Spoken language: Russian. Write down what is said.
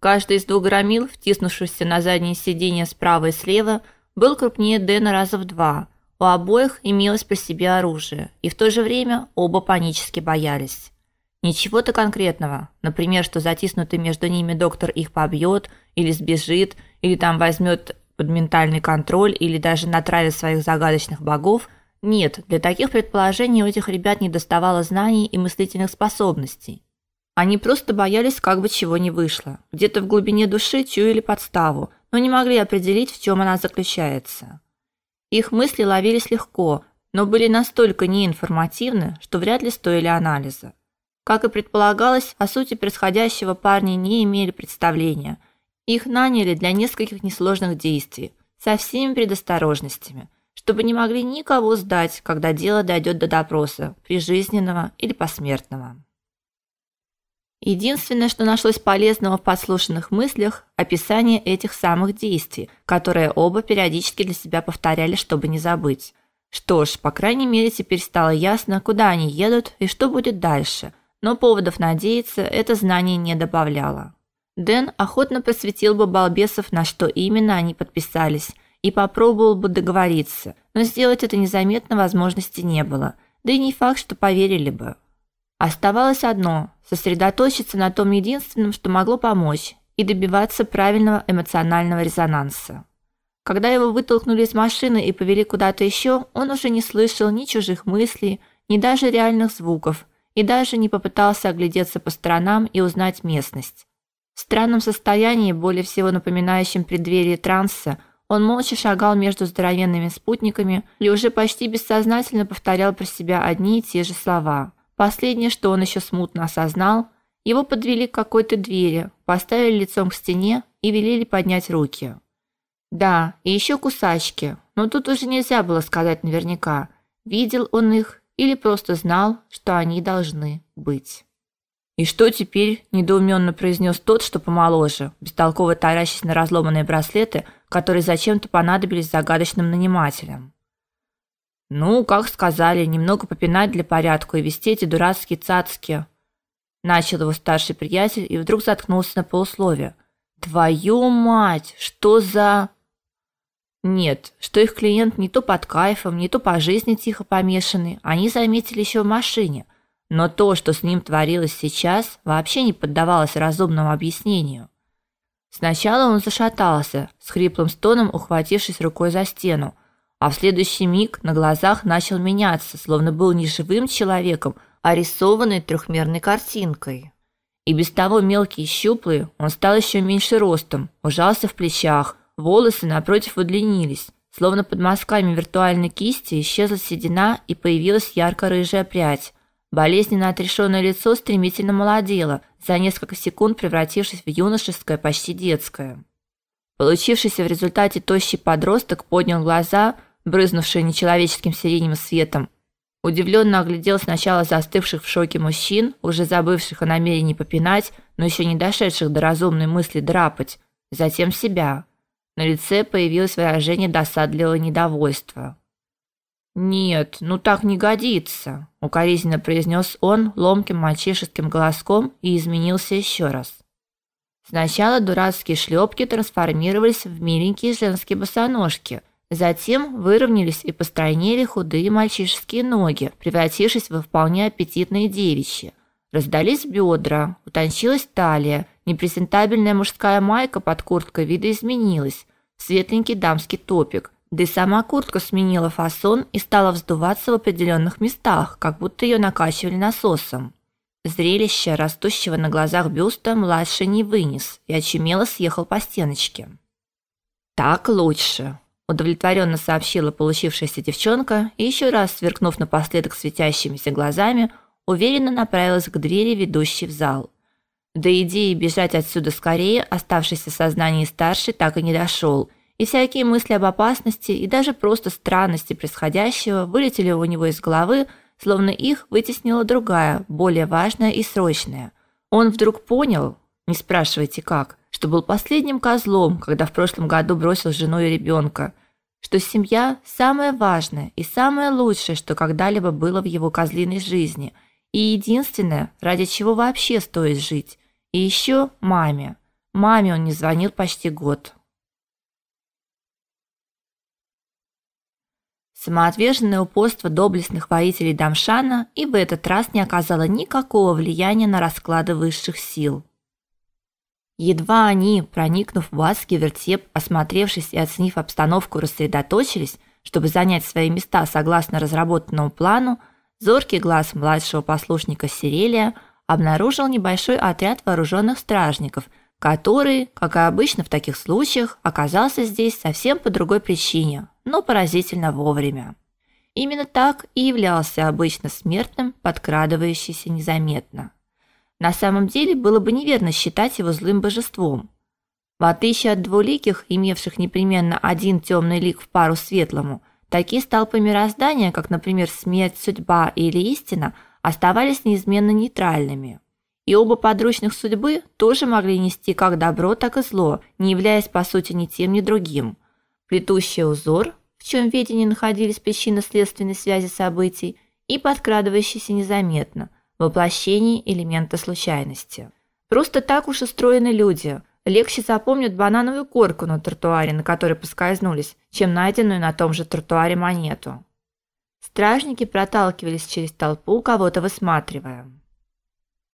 Каждый из двух громил, втиснувшихся на заднее сиденье справа и слева, был крупнее Дэна раза в два. У обоих имелось при себе оружие, и в то же время оба панически боялись. Ничего-то конкретного, например, что затиснутый между ними доктор их побьет или сбежит, или там возьмет под ментальный контроль, или даже натравит своих загадочных богов. Нет, для таких предположений у этих ребят не доставало знаний и мыслительных способностей. Они просто боялись, как бы чего не вышло. Где-то в глубине души чуяли подставу, но не могли определить, в чем она заключается. Их мысли ловились легко, но были настолько неинформативны, что вряд ли стоили анализа. Как и предполагалось, о сути происходящего парни не имели представления. Их наняли для нескольких несложных действий, со всеми предосторожностями, чтобы не могли никого сдать, когда дело дойдет до допроса, прижизненного или посмертного. Единственное, что нашлось полезного в подслушанных мыслях описание этих самых действий, которые оба периодически для себя повторяли, чтобы не забыть. Что ж, по крайней мере, теперь стало ясно, куда они едут и что будет дальше. Но поводов надеяться это знание не добавляло. Дэн охотно просветил бы балбесов, на что именно они подписались, и попробовал бы договориться, но сделать это незаметно возможности не было. Да и не факт, что поверили бы. Оставалось одно сосредоточиться на том единственном, что могло помочь, и добиваться правильного эмоционального резонанса. Когда его вытолкнули из машины и повели куда-то еще, он уже не слышал ни чужих мыслей, ни даже реальных звуков, и даже не попытался оглядеться по сторонам и узнать местность. В странном состоянии, более всего напоминающем преддверие транса, он молча шагал между здоровенными спутниками и уже почти бессознательно повторял про себя одни и те же слова. Последнее, что он еще смутно осознал, его подвели к какой-то двери, поставили лицом к стене и велели поднять руки. Да, и еще кусачки, но тут уже нельзя было сказать наверняка, видел он их или просто знал, что они должны быть. «И что теперь?» – недоуменно произнес тот, что помоложе, бестолково таращась на разломанные браслеты, которые зачем-то понадобились загадочным нанимателям. Ну, как сказали, немного попинать для порядка и вести эти дурацкие цацки. Начал его старший приятель и вдруг заткнулся на полусловие. Твою мать, что за Нет, что их клиент не то под кайфом, не то по жизни тихо помешанный, они заметили еще в машине. Но то, что с ним творилось сейчас, вообще не поддавалось разумному объяснению. Сначала он зашатался, с хриплым стоном ухватившись рукой за стену, а в следующий миг на глазах начал меняться, словно был не живым человеком, а рисованной трехмерной картинкой. И без того мелкий и щуплый, он стал еще меньше ростом, ужался в плечах, волосы напротив удлинились, словно под мазками виртуальной кисти исчезла седина и появилась ярко-рыжая прядь. Болезненно отрешенное лицо стремительно молодело, за несколько секунд превратившись в юношеское, почти детское. Получившийся в результате тощий подросток поднял глаза, брызнувшие нечеловеческим сиреневым светом, удивленно оглядел сначала застывших в шоке мужчин, уже забывших о намерении попинать, но еще не дошедших до разумной мысли драпать, затем себя. На лице появилось выражение досадливого недовольства. «Нет, ну так не годится», – укоризненно произнес он ломким мальчишеским голоском и изменился еще раз. Сначала дурацкие шлепки трансформировались в миленькие женские босоножки – Затем выровнялись и постройнели худые мальчишеские ноги, превратившись во вполне аппетитные девичьи. Раздались бедра, утончилась талия, непрезентабельная мужская майка под курткой видоизменилась, светленький дамский топик, да и сама куртка сменила фасон и стала вздуваться в определенных местах, как будто ее накачивали насосом. Зрелище растущего на глазах бюста младший не вынес и очумело съехал по стеночке. «Так лучше», удовлетворенно сообщила получившаяся девчонка и еще раз сверкнув напоследок светящимися глазами, уверенно направилась к двери, ведущей в зал. До идеи бежать отсюда скорее оставшийся в сознании старший так и не дошел, и всякие мысли об опасности и даже просто странности происходящего вылетели у него из головы, словно их вытеснила другая, более важная и срочная. Он вдруг понял, не спрашивайте как, что был последним козлом, когда в прошлом году бросил жену и ребенка, что семья самое важное и самое лучшее, что когда-либо было в его козлиной жизни, и единственное, ради чего вообще стоит жить. И еще маме. Маме он не звонил почти год. Самоотверженное упорство доблестных воителей Дамшана и в этот раз не оказало никакого влияния на расклады высших сил. Едва они, проникнув в адский вертеп, осмотревшись и оценив обстановку, рассредоточились, чтобы занять свои места согласно разработанному плану, зоркий глаз младшего послушника Сирелия обнаружил небольшой отряд вооруженных стражников, который, как и обычно в таких случаях, оказался здесь совсем по другой причине, но поразительно вовремя. Именно так и являлся обычно смертным, подкрадывающийся незаметно. На самом деле было бы неверно считать его злым божеством. В отличие от двуликих, имевших непременно один темный лик в пару светлому, такие столпы мироздания, как, например, смерть, судьба или истина, оставались неизменно нейтральными. И оба подручных судьбы тоже могли нести как добро, так и зло, не являясь по сути ни тем, ни другим. Плетущий узор, в чем ведении находились причинно-следственной связи событий, и подкрадывающийся незаметно, воплощение элемента случайности. Просто так уж устроены люди. Легче запомнят банановую корку на тротуаре, на которой поскользнулись, чем найденную на том же тротуаре монету. Стражники проталкивались через толпу, кого-то высматривая.